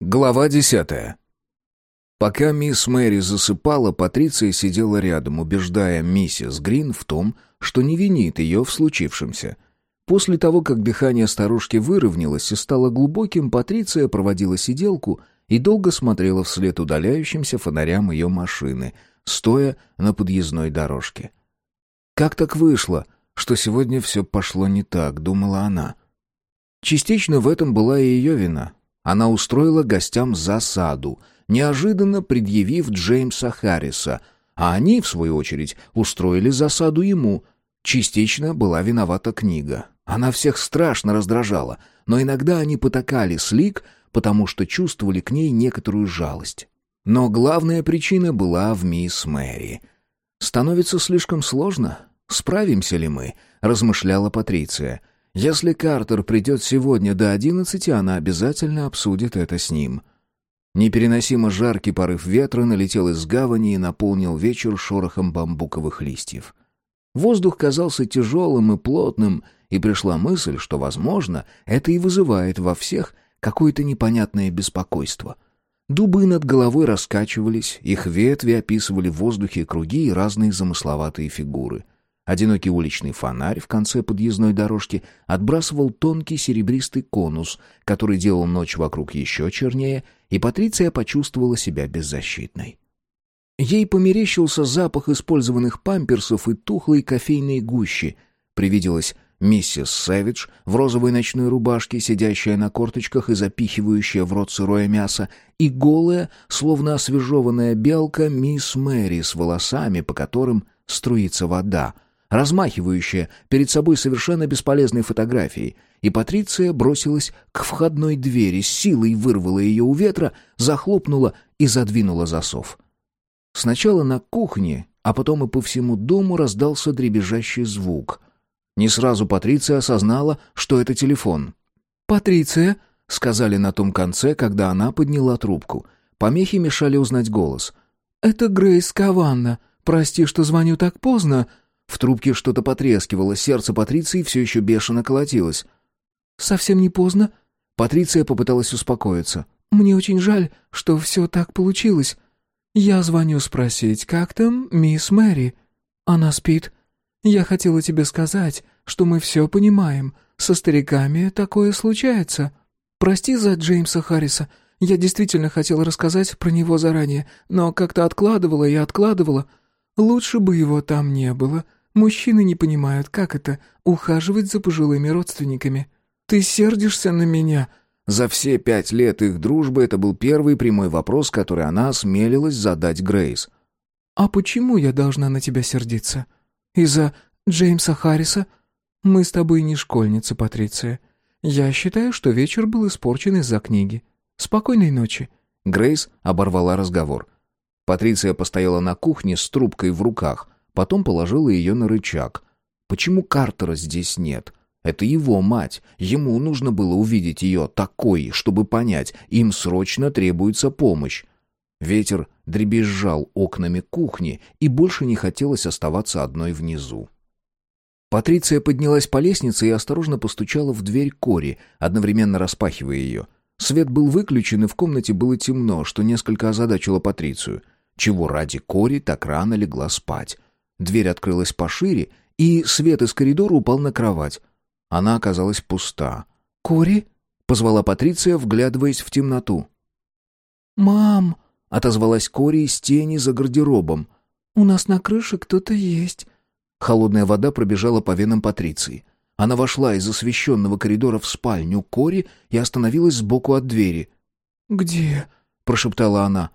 Глава десятая. Пока мисс Мэри засыпала, Патриция сидела рядом, убеждая миссис Грин в том, что не винит ее в случившемся. После того, как дыхание старушки выровнялось и стало глубоким, Патриция проводила сиделку и долго смотрела вслед удаляющимся фонарям ее машины, стоя на подъездной дорожке. «Как так вышло, что сегодня все пошло не так?» — думала она. Частично в этом была и ее вина — она устроила гостям засаду, неожиданно предъявив Джеймса Харриса, а они, в свою очередь, устроили засаду ему. Частично была виновата книга. Она всех страшно раздражала, но иногда они потакали Слик, потому что чувствовали к ней некоторую жалость. Но главная причина была в мисс Мэри. «Становится слишком сложно. Справимся ли мы?» — размышляла Патриция — если Картер придет сегодня до одиннадцати, она обязательно обсудит это с ним. Непереносимо жаркий порыв ветра налетел из гавани и наполнил вечер шорохом бамбуковых листьев. Воздух казался тяжелым и плотным, и пришла мысль, что, возможно, это и вызывает во всех какое-то непонятное беспокойство. Дубы над головой раскачивались, их ветви описывали в воздухе круги и разные замысловатые фигуры — Одинокий уличный фонарь в конце подъездной дорожки отбрасывал тонкий серебристый конус, который делал ночь вокруг еще чернее, и Патриция почувствовала себя беззащитной. Ей померещился запах использованных памперсов и тухлой кофейной гущи. Привиделась миссис Сэвидж в розовой ночной рубашке, сидящая на корточках и запихивающая в рот сырое мясо, и голая, словно освежеванная белка, мисс Мэри с волосами, по которым струится вода — размахивающая перед собой совершенно бесполезной фотографией, и Патриция бросилась к входной двери, с силой вырвала ее у ветра, захлопнула и задвинула засов. Сначала на кухне, а потом и по всему дому раздался дребезжащий звук. Не сразу Патриция осознала, что это телефон. «Патриция», — сказали на том конце, когда она подняла трубку. Помехи мешали узнать голос. «Это Грейс Каванна. Прости, что звоню так поздно», в трубке что-то потрескивало, сердце Патриции все еще бешено колотилось. «Совсем не поздно?» Патриция попыталась успокоиться. «Мне очень жаль, что все так получилось. Я звоню спросить, как там мисс Мэри? Она спит. Я хотела тебе сказать, что мы все понимаем. Со стариками такое случается. Прости за Джеймса Харриса. Я действительно хотела рассказать про него заранее, но как-то откладывала и откладывала. Лучше бы его там не было. Мужчины не понимают, как это — ухаживать за пожилыми родственниками. Ты сердишься на меня?» За все пять лет их дружбы это был первый прямой вопрос, который она осмелилась задать Грейс. «А почему я должна на тебя сердиться? Из-за Джеймса Харриса? Мы с тобой не школьницы, Патриция. Я считаю, что вечер был испорчен из-за книги. Спокойной ночи». Грейс оборвала разговор. Патриция постояла на кухне с трубкой в руках — Потом положила ее на рычаг. Почему Картера здесь нет? Это его мать. Ему нужно было увидеть ее такой, чтобы понять, им срочно требуется помощь. Ветер дребезжал окнами кухни, и больше не хотелось оставаться одной внизу. Патриция поднялась по лестнице и осторожно постучала в дверь Кори, одновременно распахивая ее. Свет был выключен, и в комнате было темно, что несколько озадачило Патрицию. Чего ради Кори так рано легла спать? Дверь открылась пошире, и свет из коридора упал на кровать. Она оказалась пуста. «Кори?» — позвала Патриция, вглядываясь в темноту. «Мам!» — отозвалась Кори из тени за гардеробом. «У нас на крыше кто-то есть». Холодная вода пробежала по венам Патриции. Она вошла из освещенного коридора в спальню Кори и остановилась сбоку от двери. «Где?» — прошептала она.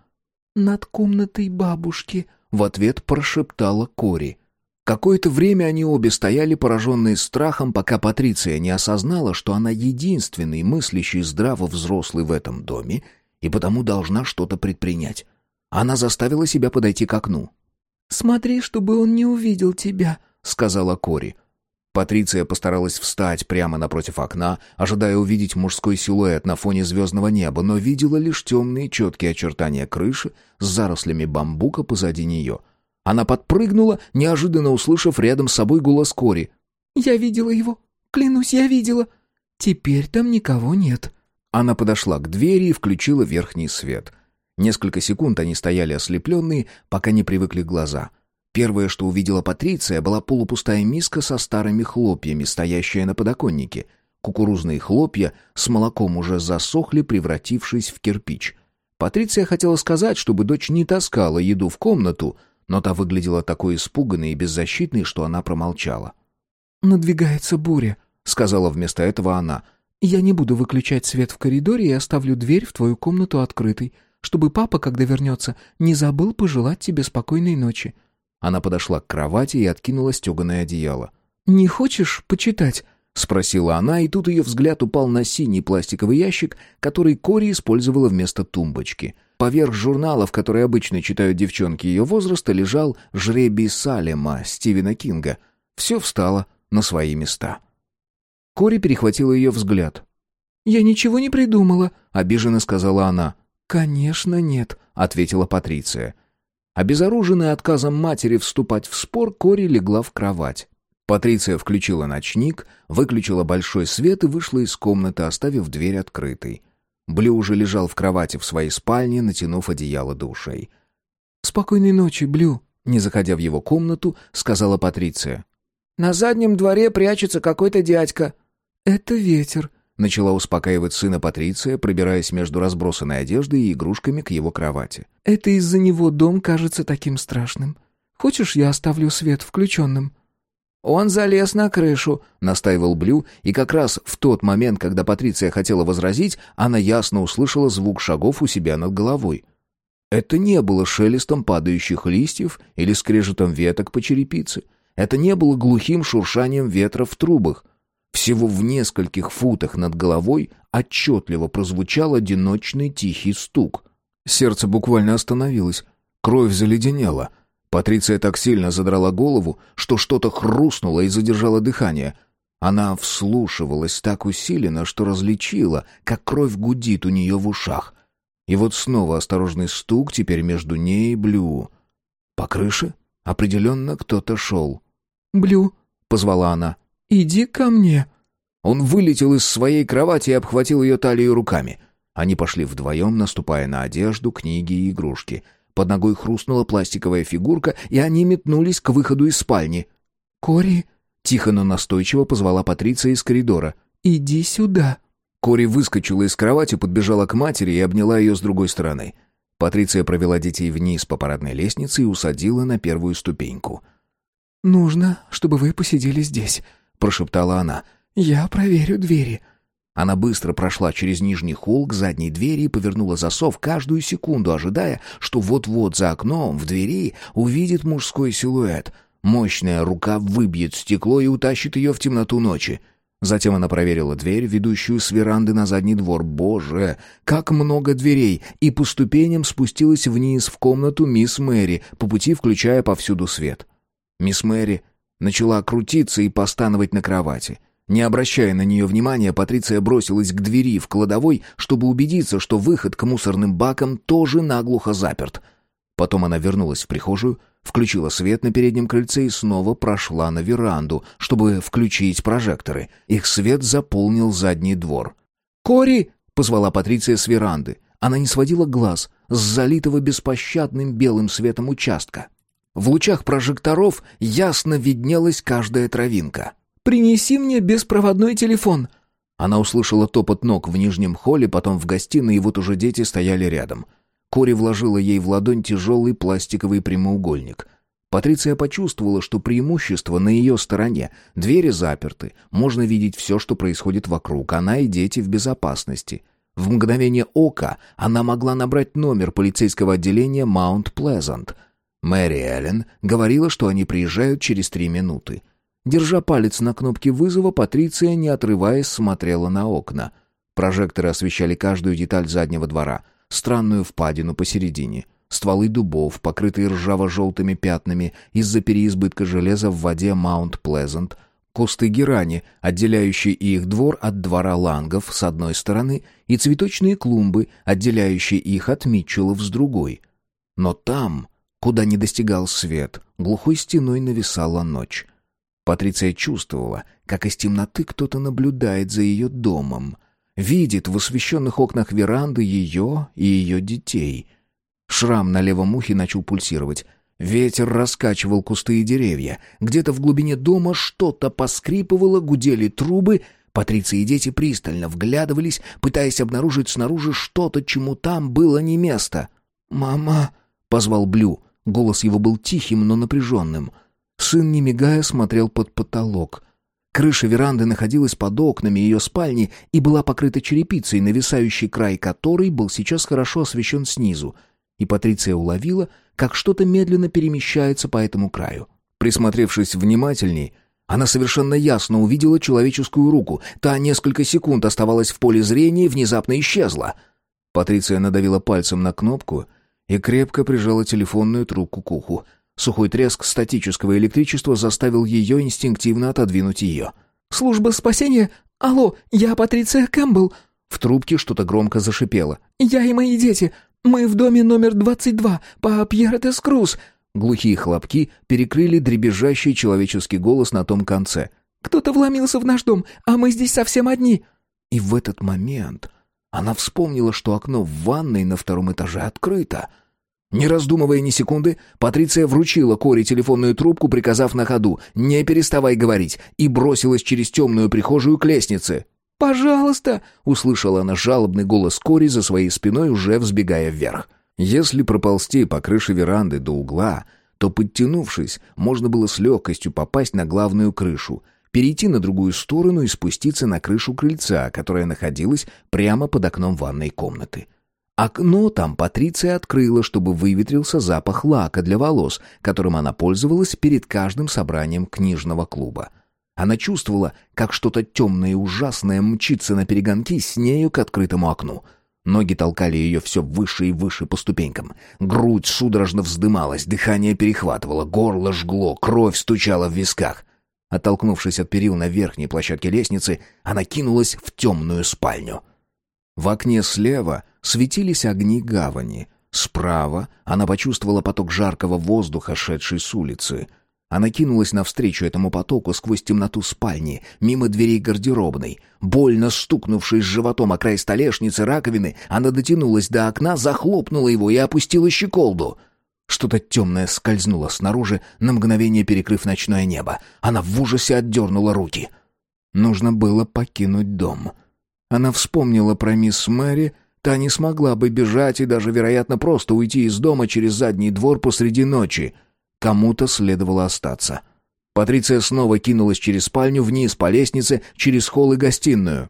«Над комнатой бабушки», в ответ прошептала Кори. Какое-то время они обе стояли, пораженные страхом, пока Патриция не осознала, что она единственный мыслящий здраво взрослый в этом доме и потому должна что-то предпринять. Она заставила себя подойти к окну. «Смотри, чтобы он не увидел тебя», — сказала Кори. Патриция постаралась встать прямо напротив окна, ожидая увидеть мужской силуэт на фоне звездного неба, но видела лишь темные четкие очертания крыши с зарослями бамбука позади нее. Она подпрыгнула, неожиданно услышав рядом с собой голос Кори. «Я видела его. Клянусь, я видела. Теперь там никого нет». Она подошла к двери и включила верхний свет. Несколько секунд они стояли ослепленные, пока не привыкли глаза. Первое, что увидела Патриция, была полупустая миска со старыми хлопьями, стоящая на подоконнике. Кукурузные хлопья с молоком уже засохли, превратившись в кирпич. Патриция хотела сказать, чтобы дочь не таскала еду в комнату, но та выглядела такой испуганной и беззащитной, что она промолчала. «Надвигается буря», — сказала вместо этого она. «Я не буду выключать свет в коридоре и оставлю дверь в твою комнату открытой, чтобы папа, когда вернется, не забыл пожелать тебе спокойной ночи». Она подошла к кровати и откинула стеганое одеяло. «Не хочешь почитать?» — спросила она, и тут ее взгляд упал на синий пластиковый ящик, который Кори использовала вместо тумбочки. Поверх журналов, которые обычно читают девчонки ее возраста, лежал «Жребий Салема» Стивена Кинга. Все встало на свои места. Кори перехватила ее взгляд. «Я ничего не придумала», — обиженно сказала она. «Конечно нет», — ответила Патриция. Обезоруженная отказом матери вступать в спор, Кори легла в кровать. Патриция включила ночник, выключила большой свет и вышла из комнаты, оставив дверь открытой. Блю уже лежал в кровати в своей спальне, натянув одеяло до ушей. «Спокойной ночи, Блю», — не заходя в его комнату, сказала Патриция. «На заднем дворе прячется какой-то дядька». «Это ветер», — начала успокаивать сына Патриция, пробираясь между разбросанной одеждой и игрушками к его кровати. «Это из-за него дом кажется таким страшным. Хочешь, я оставлю свет включенным?» «Он залез на крышу», — настаивал Блю, и как раз в тот момент, когда Патриция хотела возразить, она ясно услышала звук шагов у себя над головой. Это не было шелестом падающих листьев или скрежетом веток по черепице. Это не было глухим шуршанием ветра в трубах. Всего в нескольких футах над головой отчетливо прозвучал одиночный тихий стук. Сердце буквально остановилось, кровь заледенела. Патриция так сильно задрала голову, что что-то хрустнуло и задержало дыхание. Она вслушивалась так усиленно, что различила, как кровь гудит у нее в ушах. И вот снова осторожный стук, теперь между ней и Блю. По крыше определенно кто-то шел. «Блю», — позвала она, «Иди ко мне». Он вылетел из своей кровати и обхватил ее талию руками. Они пошли вдвоем, наступая на одежду, книги и игрушки. Под ногой хрустнула пластиковая фигурка, и они метнулись к выходу из спальни. «Кори!» — тихо, но настойчиво позвала Патриция из коридора. «Иди сюда!» Кори выскочила из кровати, подбежала к матери и обняла ее с другой стороны. Патриция провела детей вниз по парадной лестнице и усадила на первую ступеньку. «Нужно, чтобы вы посидели здесь», прошептала она. «Я проверю двери». Она быстро прошла через нижний холл к задней двери и повернула засов каждую секунду, ожидая, что вот-вот за окном в двери увидит мужской силуэт. Мощная рука выбьет стекло и утащит ее в темноту ночи. Затем она проверила дверь, ведущую с веранды на задний двор. Боже, как много дверей! И по ступеням спустилась вниз в комнату мисс Мэри, по пути включая повсюду свет. Мисс Мэри начала крутиться и постановать на кровати. Не обращая на нее внимания, Патриция бросилась к двери в кладовой, чтобы убедиться, что выход к мусорным бакам тоже наглухо заперт. Потом она вернулась в прихожую, включила свет на переднем крыльце и снова прошла на веранду, чтобы включить прожекторы. Их свет заполнил задний двор. «Кори!» — позвала Патриция с веранды. Она не сводила глаз с залитого беспощадным белым светом участка. В лучах прожекторов ясно виднелась каждая травинка. «Принеси мне беспроводной телефон!» Она услышала топот ног в нижнем холле, потом в гостиной, и вот уже дети стояли рядом. Кори вложила ей в ладонь тяжелый пластиковый прямоугольник. Патриция почувствовала, что преимущество на ее стороне. Двери заперты, можно видеть все, что происходит вокруг, она и дети в безопасности. В мгновение ока она могла набрать номер полицейского отделения Маунт Плезант — Мэри Эллен говорила, что они приезжают через три минуты. Держа палец на кнопке вызова, Патриция, не отрываясь, смотрела на окна. Прожекторы освещали каждую деталь заднего двора, странную впадину посередине, стволы дубов, покрытые ржаво-желтыми пятнами из-за переизбытка железа в воде Маунт-Плезант, кусты герани, отделяющие их двор от двора лангов с одной стороны, и цветочные клумбы, отделяющие их от Митчеллов с другой. Но там, Куда не достигал свет, глухой стеной нависала ночь. Патриция чувствовала, как из темноты кто-то наблюдает за ее домом. видит в освещенных окнах веранды ее и ее детей. Шрам на левом ухе начал пульсировать. Ветер раскачивал кусты и деревья. Где-то в глубине дома что-то поскрипывало, гудели трубы. Патриция и дети пристально вглядывались, пытаясь обнаружить снаружи что-то, чему там было не место. «Мама!» — позвал Блю. Голос его был тихим, но напряженным. Сын, не мигая, смотрел под потолок. Крыша веранды находилась под окнами ее спальни и была покрыта черепицей, нависающий край которой был сейчас хорошо освещен снизу. И Патриция уловила, как что-то медленно перемещается по этому краю. Присмотревшись внимательней, она совершенно ясно увидела человеческую руку. Та несколько секунд оставалась в поле зрения и внезапно исчезла. Патриция надавила пальцем на кнопку и крепко прижала телефонную трубку к уху. Сухой треск статического электричества заставил ее инстинктивно отодвинуть ее. «Служба спасения? Алло, я Патриция Кэмпбелл!» В трубке что-то громко зашипело. «Я и мои дети. Мы в доме номер 22 по Пьеротес Круз». Глухие хлопки перекрыли дребезжащий человеческий голос на том конце. «Кто-то вломился в наш дом, а мы здесь совсем одни». И в этот момент она вспомнила, что окно в ванной на втором этаже открыто — не раздумывая ни секунды, Патриция вручила Коре телефонную трубку, приказав на ходу «Не переставай говорить», и бросилась через темную прихожую к лестнице. «Пожалуйста!» — услышала она жалобный голос Кори за своей спиной, уже взбегая вверх. Если проползти по крыше веранды до угла, то, подтянувшись, можно было с легкостью попасть на главную крышу, перейти на другую сторону и спуститься на крышу крыльца, которая находилась прямо под окном ванной комнаты. Окно там Патриция открыла, чтобы выветрился запах лака для волос, которым она пользовалась перед каждым собранием книжного клуба. Она чувствовала, как что-то темное и ужасное мчится на перегонки с нею к открытому окну. Ноги толкали ее все выше и выше по ступенькам. Грудь судорожно вздымалась, дыхание перехватывало, горло жгло, кровь стучала в висках. Оттолкнувшись от перил на верхней площадке лестницы, она кинулась в темную спальню. В окне слева светились огни гавани. Справа она почувствовала поток жаркого воздуха, шедший с улицы. Она кинулась навстречу этому потоку сквозь темноту спальни, мимо дверей гардеробной. Больно стукнувшись животом о край столешницы раковины, она дотянулась до окна, захлопнула его и опустила щеколду. Что-то темное скользнуло снаружи, на мгновение перекрыв ночное небо. Она в ужасе отдернула руки. Нужно было покинуть дом. Она вспомнила про мисс Мэри, Та не смогла бы бежать и даже, вероятно, просто уйти из дома через задний двор посреди ночи. Кому-то следовало остаться. Патриция снова кинулась через спальню вниз по лестнице, через холл и гостиную.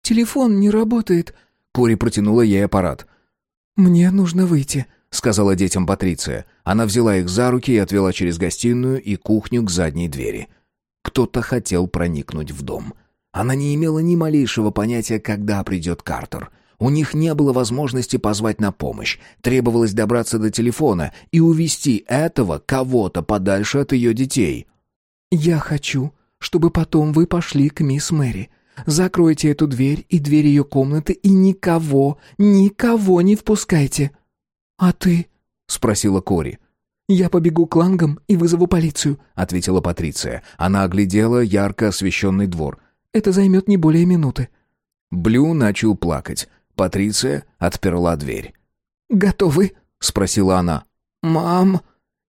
«Телефон не работает», — Кори протянула ей аппарат. «Мне нужно выйти», — сказала детям Патриция. Она взяла их за руки и отвела через гостиную и кухню к задней двери. Кто-то хотел проникнуть в дом. Она не имела ни малейшего понятия, когда придет Картер. У них не было возможности позвать на помощь. Требовалось добраться до телефона и увести этого кого-то подальше от ее детей. «Я хочу, чтобы потом вы пошли к мисс Мэри. Закройте эту дверь и дверь ее комнаты и никого, никого не впускайте». «А ты?» — спросила Кори. «Я побегу к лангам и вызову полицию», — ответила Патриция. Она оглядела ярко освещенный двор. «Это займет не более минуты». Блю начал плакать. Патриция отперла дверь. «Готовы?» — спросила она. «Мам,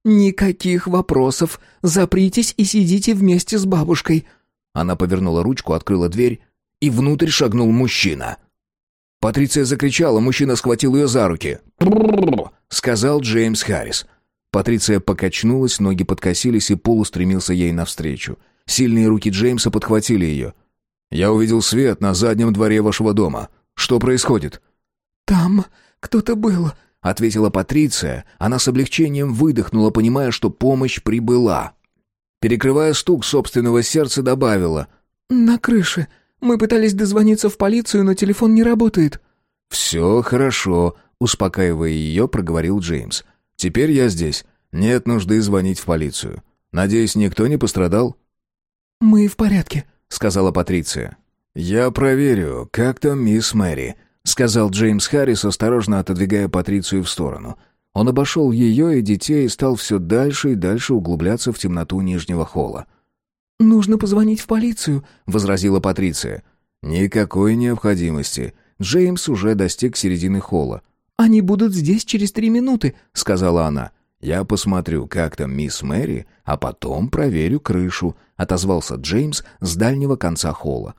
никаких вопросов. Запритесь и сидите вместе с бабушкой». Она повернула ручку, открыла дверь, и внутрь шагнул мужчина. Патриция закричала, мужчина схватил ее за руки. сказал Джеймс Харрис. Патриция покачнулась, ноги подкосились, и пол устремился ей навстречу. Сильные руки Джеймса подхватили ее. «Я увидел свет на заднем дворе вашего дома. Что происходит?» «Там кто-то был», — ответила Патриция. Она с облегчением выдохнула, понимая, что помощь прибыла. Перекрывая стук собственного сердца, добавила. «На крыше. Мы пытались дозвониться в полицию, но телефон не работает». «Все хорошо», — успокаивая ее, проговорил Джеймс. «Теперь я здесь. Нет нужды звонить в полицию. Надеюсь, никто не пострадал?» «Мы в порядке», — сказала Патриция. «Я проверю, как там мисс Мэри», — сказал Джеймс Харрис, осторожно отодвигая Патрицию в сторону. Он обошел ее и детей и стал все дальше и дальше углубляться в темноту нижнего холла. «Нужно позвонить в полицию», — возразила Патриция. «Никакой необходимости». Джеймс уже достиг середины холла. «Они будут здесь через три минуты», — сказала она. «Я посмотрю, как там мисс Мэри, а потом проверю крышу», — отозвался Джеймс с дальнего конца холла.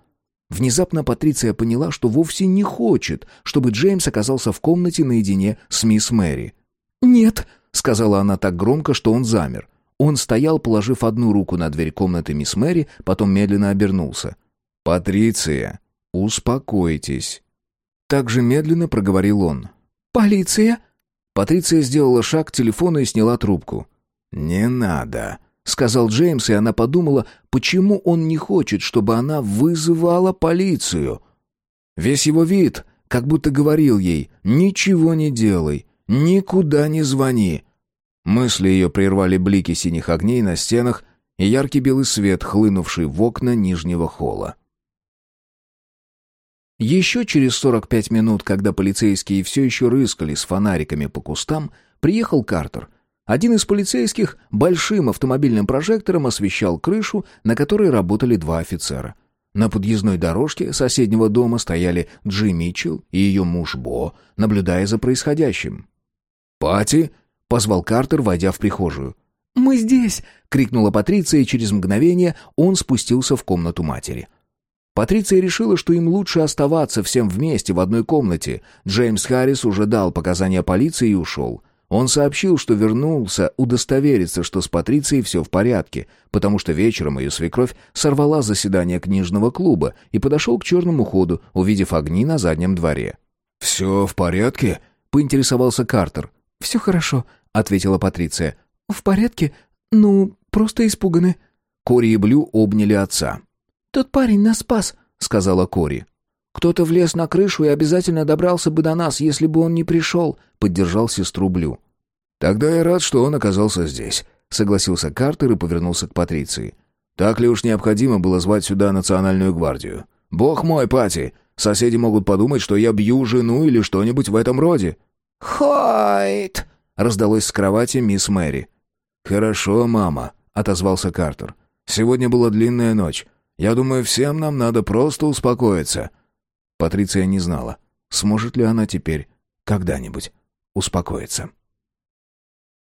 Внезапно Патриция поняла, что вовсе не хочет, чтобы Джеймс оказался в комнате наедине с мисс Мэри. «Нет», — сказала она так громко, что он замер. Он стоял, положив одну руку на дверь комнаты мисс Мэри, потом медленно обернулся. «Патриция, успокойтесь». Так же медленно проговорил он. «Полиция?» Патриция сделала шаг к телефону и сняла трубку. «Не надо», — сказал Джеймс, и она подумала, почему он не хочет, чтобы она вызывала полицию. Весь его вид, как будто говорил ей «Ничего не делай, никуда не звони». Мысли ее прервали блики синих огней на стенах и яркий белый свет, хлынувший в окна нижнего холла. Еще через 45 минут, когда полицейские все еще рыскали с фонариками по кустам, приехал Картер. Один из полицейских большим автомобильным прожектором освещал крышу, на которой работали два офицера. На подъездной дорожке соседнего дома стояли Джи Митчелл и ее муж Бо, наблюдая за происходящим. «Пати!» — позвал Картер, войдя в прихожую. «Мы здесь!» — крикнула Патриция, и через мгновение он спустился в комнату матери. — Патриция решила, что им лучше оставаться всем вместе в одной комнате. Джеймс Харрис уже дал показания полиции и ушел. Он сообщил, что вернулся удостовериться, что с Патрицией все в порядке, потому что вечером ее свекровь сорвала заседание книжного клуба и подошел к черному ходу, увидев огни на заднем дворе. «Все в порядке?» — поинтересовался Картер. «Все хорошо», — ответила Патриция. «В порядке? Ну, просто испуганы». Кори и Блю обняли отца. «Тот парень нас спас», — сказала Кори. «Кто-то влез на крышу и обязательно добрался бы до нас, если бы он не пришел», — поддержал сестру Блю. «Тогда я рад, что он оказался здесь», — согласился Картер и повернулся к Патриции. «Так ли уж необходимо было звать сюда национальную гвардию? Бог мой, Пати, соседи могут подумать, что я бью жену или что-нибудь в этом роде». «Хойт!» — раздалось с кровати мисс Мэри. «Хорошо, мама», — отозвался Картер. «Сегодня была длинная ночь. Я думаю, всем нам надо просто успокоиться». Патриция не знала, сможет ли она теперь когда-нибудь успокоиться.